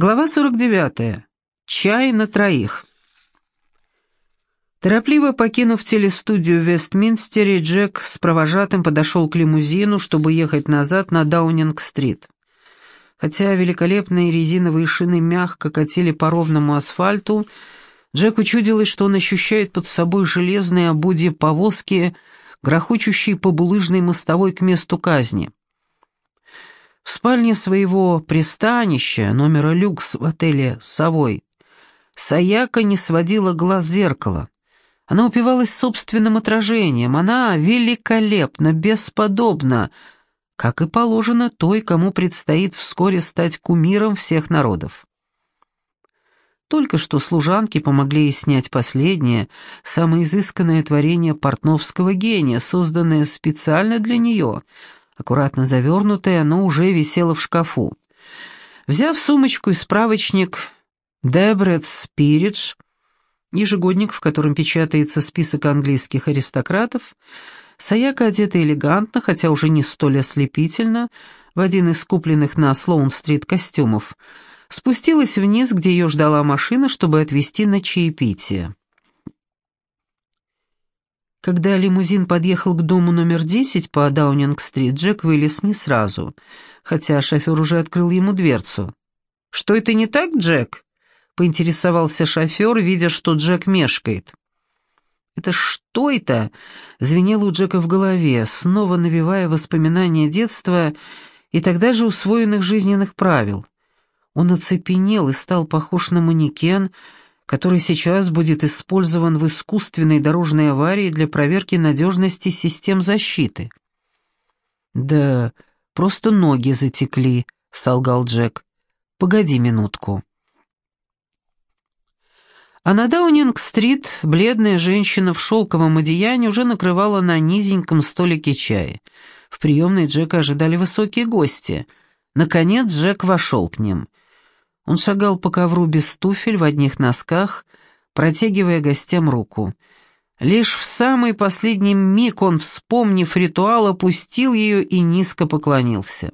Глава 49. Чай на троих. Торопливо покинув телестудию в Вестминстере, Джек с провожатым подошел к лимузину, чтобы ехать назад на Даунинг-стрит. Хотя великолепные резиновые шины мягко катили по ровному асфальту, Джек учудилось, что он ощущает под собой железные ободья повозки, грохочущие по булыжной мостовой к месту казни. Спальне своего пристанища, номера люкс в отеле «Совой», Саяка не сводила глаз зеркала. Она упивалась собственным отражением, она великолепна, бесподобна, как и положено той, кому предстоит вскоре стать кумиром всех народов. Только что служанки помогли ей снять последнее, самое изысканное творение портновского гения, созданное специально для нее — Аккуратно завернутое, оно уже висело в шкафу. Взяв сумочку и справочник «Дебрет Спиридж», ежегодник, в котором печатается список английских аристократов, Саяка одета элегантно, хотя уже не столь ослепительно, в один из купленных на Слоун-стрит костюмов, спустилась вниз, где ее ждала машина, чтобы отвезти на чаепитие. Когда лимузин подъехал к дому номер 10 по Даунинг-стрит, Джек вылез не сразу, хотя шофер уже открыл ему дверцу. «Что это не так, Джек?» — поинтересовался шофер, видя, что Джек мешкает. «Это что это?» — звенело у Джека в голове, снова навевая воспоминания детства и тогда же усвоенных жизненных правил. Он оцепенел и стал похож на манекен — который сейчас будет использован в искусственной дорожной аварии для проверки надежности систем защиты. «Да просто ноги затекли», — солгал Джек. «Погоди минутку». А на Даунинг-стрит бледная женщина в шелковом одеянии уже накрывала на низеньком столике чай. В приемной Джека ожидали высокие гости. Наконец Джек вошел к ним. Он шагал по ковру без туфель, в одних носках, протягивая гостям руку. Лишь в самый последний миг он, вспомнив ритуал, опустил ее и низко поклонился.